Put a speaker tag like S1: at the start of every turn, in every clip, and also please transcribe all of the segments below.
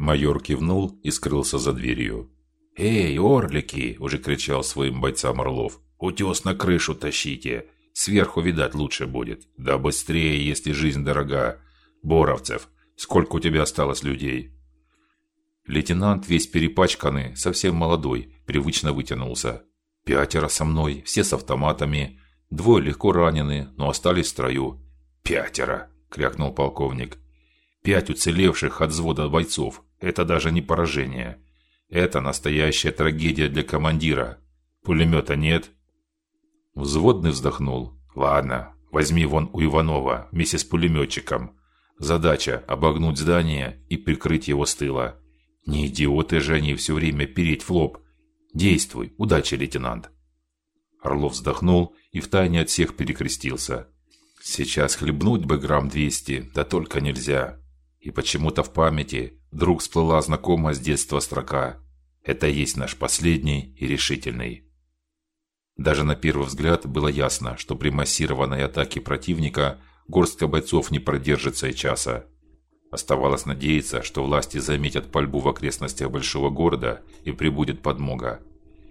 S1: Майор кивнул и скрылся за дверью. "Эй, орлики!" уже кричал своим бойцам Орлов. "Утес на крышу тащите. Сверху видать лучше будет. Да быстрее, если жизнь дорога. Боровцев, сколько у тебя осталось людей?" Лейтенант, весь перепачканный, совсем молодой, привычно вытянулся. Пятеро со мной, все с автоматами. Двое легко ранены, но остались в строю. Пятеро, крякнул полковник. Пять уцелевших от взвода бойцов. Это даже не поражение. Это настоящая трагедия для командира. Пулемета нет. Взводный вздохнул. Ладно, возьми вон у Иванова вместе с пулеметчиком. Задача обогнуть здание и прикрыть его с тыла. Не идиоты же они все время переть в лоб. Действуй. Удачи, лейтенант. Орлов вздохнул и втайне от всех перекрестился. Сейчас хлебнуть бы грамм двести, да только нельзя. И почему-то в памяти вдруг всплыла знакомая с детства строка: "Это есть наш последний и решительный". Даже на первый взгляд было ясно, что при массированной атаке противника горстка бойцов не продержится и часа. Оставалось надеяться, что власти заметят пальбу в окрестностях большого города и прибудет подмога.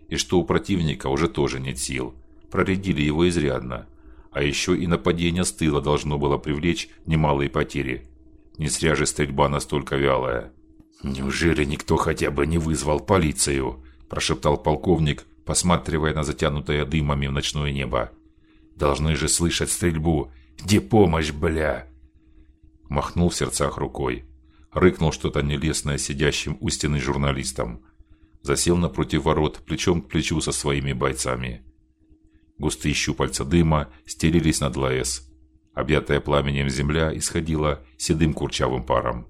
S1: И что у противника уже тоже нет сил. Проредили его изрядно. А еще и нападение с тыла должно было привлечь немалые потери. Не зря же стрельба настолько вялая. Неужели никто хотя бы не вызвал полицию? прошептал полковник, посматривая на затянутое дымами в ночное небо. Должны же слышать стрельбу. Где помощь, бля? махнул в сердцах рукой, рыкнул что-то нелестное сидящим у стены журналистам, засел напротив ворот, плечом к плечу со своими бойцами. Густые щупальца дыма стелились над ЛАЭС. Объятая пламенем земля исходила седым курчавым паром.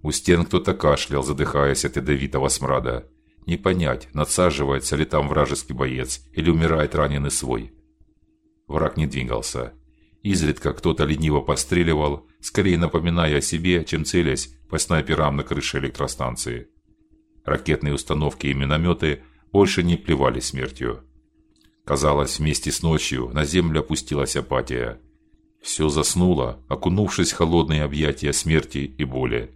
S1: У стен кто-то кашлял, задыхаясь от ядовитого смрада. Не понять, надсаживается ли там вражеский боец или умирает раненый свой. Враг не двигался. Изредка кто-то лениво постреливал, скорее напоминая о себе, чем целясь по снайперам на крыше электростанции. Ракетные установки и минометы больше не плевали смертью. Казалось, вместе с ночью на землю опустилась апатия. Все заснуло, окунувшись в холодные объятия смерти и боли.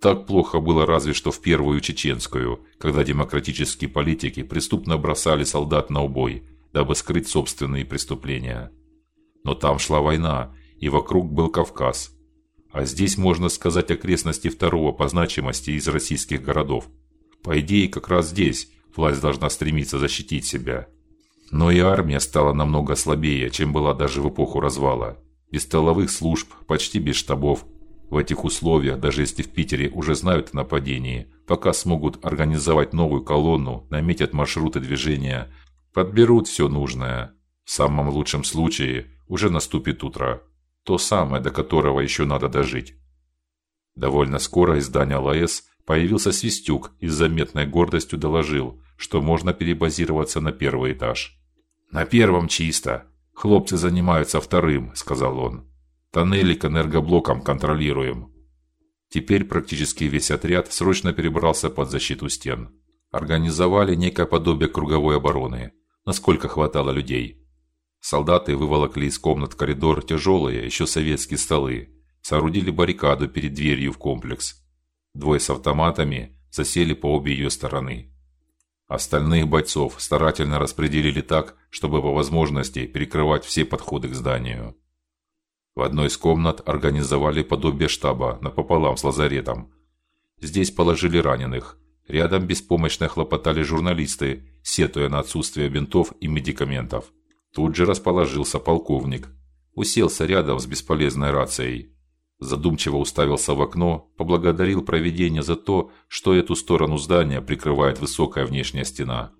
S1: Так плохо было разве что в первую чеченскую, когда демократические политики преступно бросали солдат на убой, дабы скрыть собственные преступления. Но там шла война, и вокруг был Кавказ. А здесь можно сказать окрестности второго по значимости из российских городов. По идее, как раз здесь власть должна стремиться защитить себя. Но и армия стала намного слабее, чем была даже в эпоху развала. Без тыловых служб, почти без штабов. В этих условиях, даже если в Питере уже знают о нападении, пока смогут организовать новую колонну, наметят маршруты движения, подберут все нужное. В самом лучшем случае уже наступит утро то самое, до которого еще надо дожить. Довольно скоро из здания ЛАЭС появился Свистюк и с заметной гордостью доложил, что можно перебазироваться на первый этаж. На первом чисто. Хлопцы занимаются вторым, сказал он. Тоннели к энергоблокам контролируем. Теперь практически весь отряд срочно перебрался под защиту стен. Организовали некое подобие круговой обороны, насколько хватало людей. Солдаты выволокли из комнат коридор тяжелые, еще советские столы, соорудили баррикаду перед дверью в комплекс. Двое с автоматами засели по обе ее стороны. Остальных бойцов старательно распределили так, чтобы по возможности перекрывать все подходы к зданию. В одной из комнат организовали подобие штаба напополам с лазаретом. Здесь положили раненых. Рядом беспомощно хлопотали журналисты, сетуя на отсутствие бинтов и медикаментов. Тут же расположился полковник, уселся рядом с бесполезной рацией. Задумчиво уставился в окно, поблагодарил провидение за то, что эту сторону здания прикрывает высокая внешняя стена.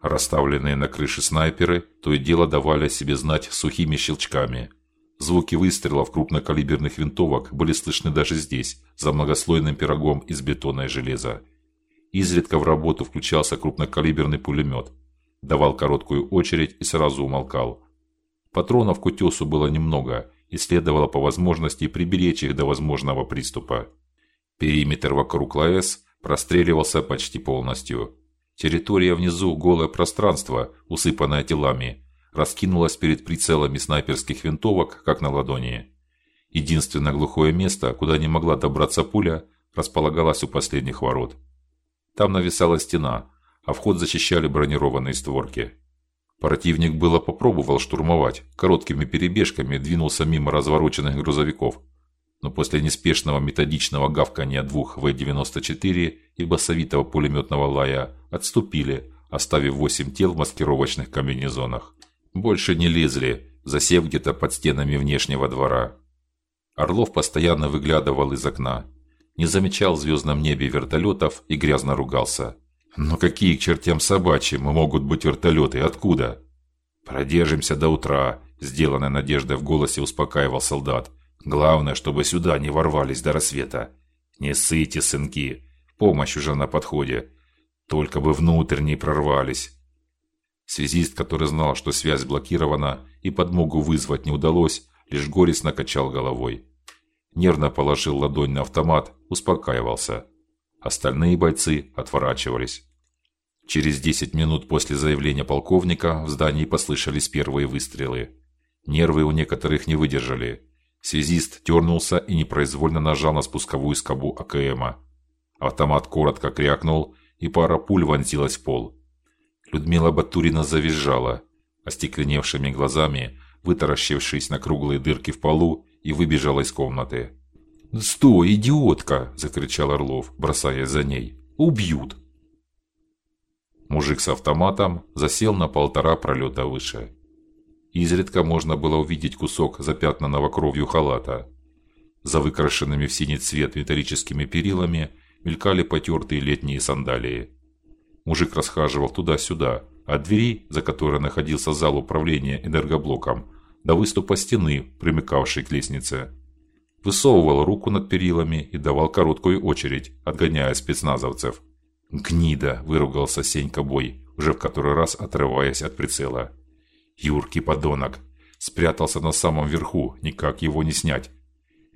S1: Расставленные на крыше снайперы то и дело давали о себе знать сухими щелчками. Звуки выстрелов крупнокалиберных винтовок были слышны даже здесь, за многослойным пирогом из бетона и железа. Изредка в работу включался крупнокалиберный пулемет давал короткую очередь и сразу умолкал. Патронов к утесу было немного, и следовало по возможности приберечь их до возможного приступа. Периметр вокруг ЛАЭС простреливался почти полностью. Территория внизу голое пространство, усыпанное телами, раскинулось перед прицелами снайперских винтовок, как на ладони. Единственное глухое место, куда не могла добраться пуля, располагалась у последних ворот. Там нависала стена, а вход защищали бронированные створки. Противник было попробовал штурмовать, короткими перебежками двинулся мимо развороченных грузовиков, но после неспешного методичного гавкания двух В-94 и басовитого пулеметного лая отступили, оставив восемь тел в маскировочных комбинезонах. Больше не лезли, засев где-то под стенами внешнего двора. Орлов постоянно выглядывал из окна, не замечал в звездном небе вертолетов и грязно ругался. Но какие к чертям собачьим могут быть вертолеты? Откуда? Продержимся до утра, сделанная надежда в голосе успокаивал солдат. Главное, чтобы сюда не ворвались до рассвета. Не сыте, сынки. Помощь уже на подходе. Только бы внутрь не прорвались. Связист, который знал, что связь блокирована и подмогу вызвать не удалось, лишь горестно качал головой. Нервно положил ладонь на автомат, успокаивался. Остальные бойцы отворачивались. Через десять минут после заявления полковника в здании послышались первые выстрелы. Нервы у некоторых не выдержали. Связист дернулся и непроизвольно нажал на спусковую скобу АКМа. Автомат коротко крякнул, и пара пуль вонзилась в пол. Людмила Батурина завизжала, остекленевшими глазами, вытаращившись на круглые дырки в полу, и выбежала из комнаты. "Стой, идиотка!" закричал Орлов, бросаясь за ней. "Убьют!" Мужик с автоматом засел на полтора пролета выше. Изредка можно было увидеть кусок запятнанного кровью халата. За выкрашенными в синий цвет металлическими перилами мелькали потертые летние сандалии. Мужик расхаживал туда-сюда, от двери, за которой находился зал управления энергоблоком, до выступа стены, примыкавшей к лестнице. Высовывал руку над перилами и давал короткую очередь, отгоняя спецназовцев. Гнида, выругался Сенька Бой, уже в который раз отрываясь от прицела. Юрки подонок спрятался на самом верху, никак его не снять.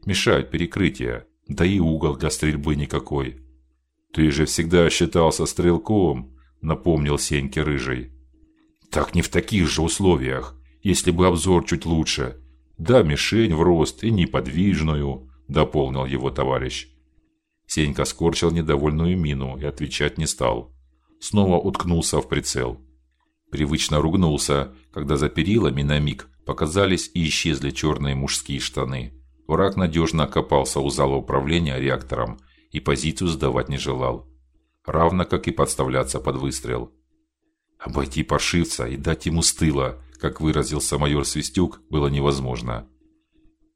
S1: Мешают перекрытия, да и угол для стрельбы никакой. Ты же всегда считался стрелком, напомнил Сеньке рыжий. Так не в таких же условиях если бы обзор чуть лучше. Да, мишень в рост и неподвижную, дополнил его товарищ. Сенька скорчил недовольную мину и отвечать не стал. Снова уткнулся в прицел. Привычно ругнулся, когда за перилами на миг показались и исчезли черные мужские штаны. Враг надежно окопался у зала управления реактором и позицию сдавать не желал, равно как и подставляться под выстрел. Обойти паршивца и дать ему с тыла, как выразился майор Свистюк, было невозможно.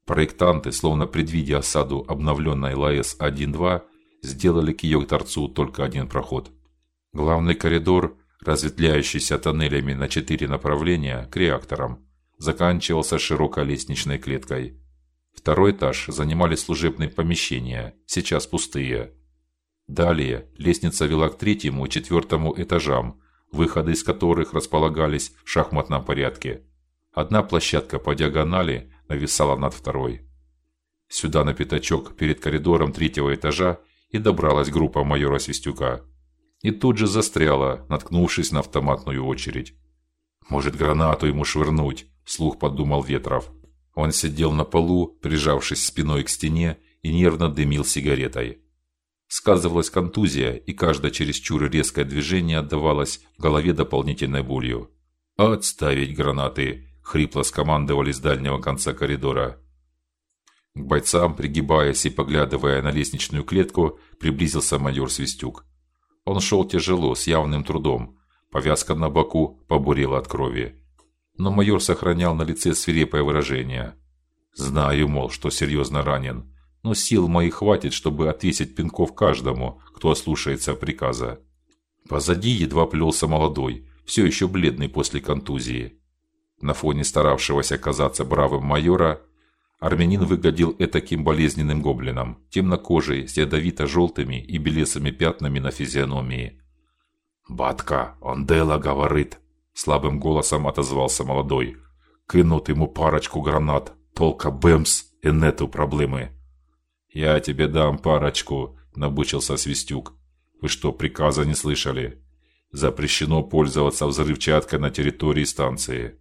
S1: Проектанты, словно предвидя осаду обновленной ЛАЭС-1-2, сделали к ее торцу только один проход. Главный коридор, разветвляющийся тоннелями на четыре направления к реакторам, заканчивался широкой лестничной клеткой. Второй этаж занимали служебные помещения, сейчас пустые. Далее лестница вела к третьему и четвертому этажам, выходы из которых располагались в шахматном порядке. Одна площадка по диагонали нависала над второй. Сюда на пятачок перед коридором третьего этажа и добралась группа майора Свистюка. И тут же застряла, наткнувшись на автоматную очередь. Может, гранату ему швырнуть, слух подумал Ветров. Он сидел на полу, прижавшись спиной к стене и нервно дымил сигаретой. Сказывалась контузия, и каждое чересчур резкое движение отдавалось в голове дополнительной болью. "Отставить гранаты", хрипло скомандовали с дальнего конца коридора. К бойцам, пригибаясь и поглядывая на лестничную клетку, приблизился майор Свистюк. Он шел тяжело, с явным трудом. Повязка на боку побурела от крови. Но майор сохранял на лице свирепое выражение. Знаю, мол, что серьезно ранен но сил моих хватит, чтобы отвесить пинков каждому, кто ослушается приказа. Позади едва плелся молодой, все еще бледный после контузии. На фоне старавшегося казаться бравым майора, армянин выглядел этаким болезненным гоблином, темнокожий, с ядовито-желтыми и белесыми пятнами на физиономии. «Батка, он дело говорит!» – слабым голосом отозвался молодой. «Кинут ему парочку гранат, толка бэмс, и нету проблемы!» Я тебе дам парочку, набычился Свистюк. Вы что, приказа не слышали? Запрещено пользоваться взрывчаткой на территории станции.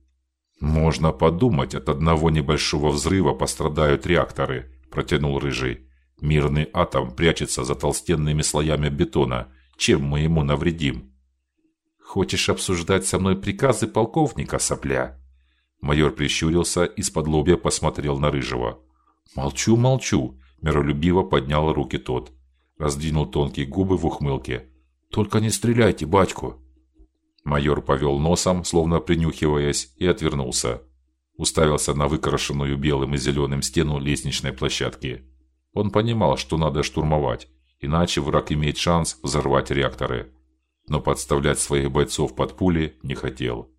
S1: Можно подумать, от одного небольшого взрыва пострадают реакторы, протянул рыжий. Мирный атом прячется за толстенными слоями бетона. Чем мы ему навредим?
S2: Хочешь обсуждать со мной приказы полковника, сопля? Майор прищурился и с-под лобья посмотрел на рыжего.
S1: Молчу, молчу, миролюбиво поднял руки тот, раздвинул тонкие губы в ухмылке. Только не стреляйте, батьку. Майор повел носом, словно принюхиваясь, и отвернулся. Уставился на выкрашенную белым и зеленым стену лестничной площадки. Он понимал, что надо штурмовать, иначе враг имеет шанс взорвать реакторы, но подставлять своих бойцов под пули не хотел.